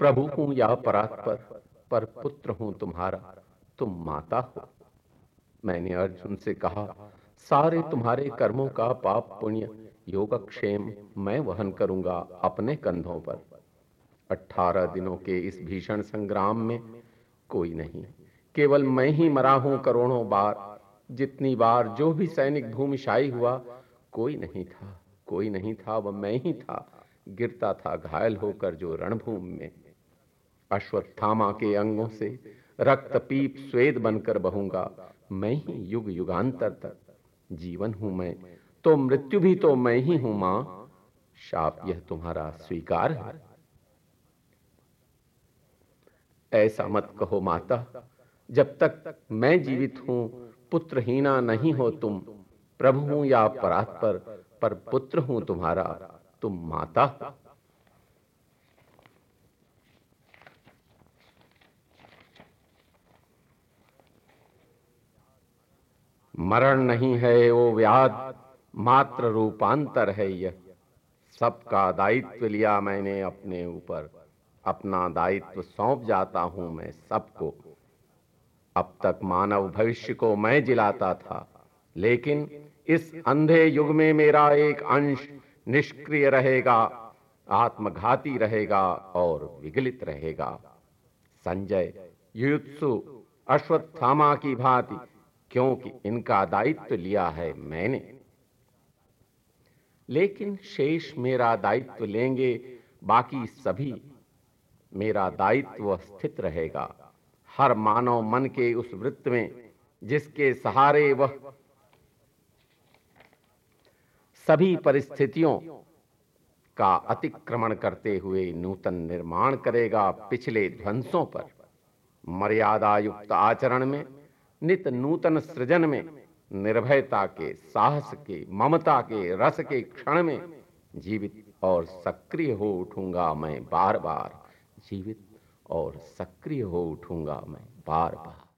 प्रभु हूँ या परात्पर, पर पुत्र हूँ तुम्हारा, तुम माता हो। मैंने अर्जुन से कहा, सारे तुम्हारे कर्मों का पाप पुण्य, योगक्षेम मैं वहन करूँगा अपने कंधों पर। अठारह दिनों के इस भीषण संग्राम में कोई नहीं, केवल मैं ही मरा हूँ करोड़ों बार। जितनी बार जो भी सैनिक भूमिशाई हुआ, कोई नहीं था, कोई नहीं था, वह मैं ही था। गिरता था घायल होकर जो रणभूमि में। अश्वत्थामा के अंगों से रक्त पीप स्वेद बनकर बहूँगा। मैं ही युग युगांतर तक जीवन हूँ मैं। तो मृत्यु भी तो मैं ही हूँ माँ। शाप यह तुम्हारा स्वीकार है। ऐसा मत कहो माता, जब तक मैं जीवित हूँ, पुत्रहीना नहीं हो तुम। प्रभु हूँ या परात्पर पर पुत्र हूँ तुम्हारा। तुम माता। मरण नहीं है वो व्याध, मात्र रूपांतर है यह। सबका दायित्व लिया मैंने अपने ऊपर, अपना दायित्व सौंप जाता हूँ मैं सबको। अब तक मानव भविष्य को मैं जिलाता था, लेकिन इस अंधे युग में मेरा एक अंश निष्क्रिय रहेगा, आत्मघाती रहेगा और विगलित रहेगा। संजय युत्सु अश्वत्थामा की भांति, क्योंकि इनका दायित्व लिया है मैंने। लेकिन शेष मेरा दायित्व लेंगे, बाकी सभी, मेरा दायित्व स्थित रहेगा। हर मानव मन के उस वृत्त में, जिसके सहारे वह सभी परिस्थितियों का अतिक्रमण करते हुए नूतन निर्माण करेगा पिछले ध्वंसों पर। मर्यादा युक्त आचरण में, नित नूतन सृजन में, निर्भयता के साहस के, ममता के, रस के क्षण में जीवित और सक्रिय हो उठूँगा मैं बार बार जीवित और सक्रिय हो उठूँगा मैं बार बार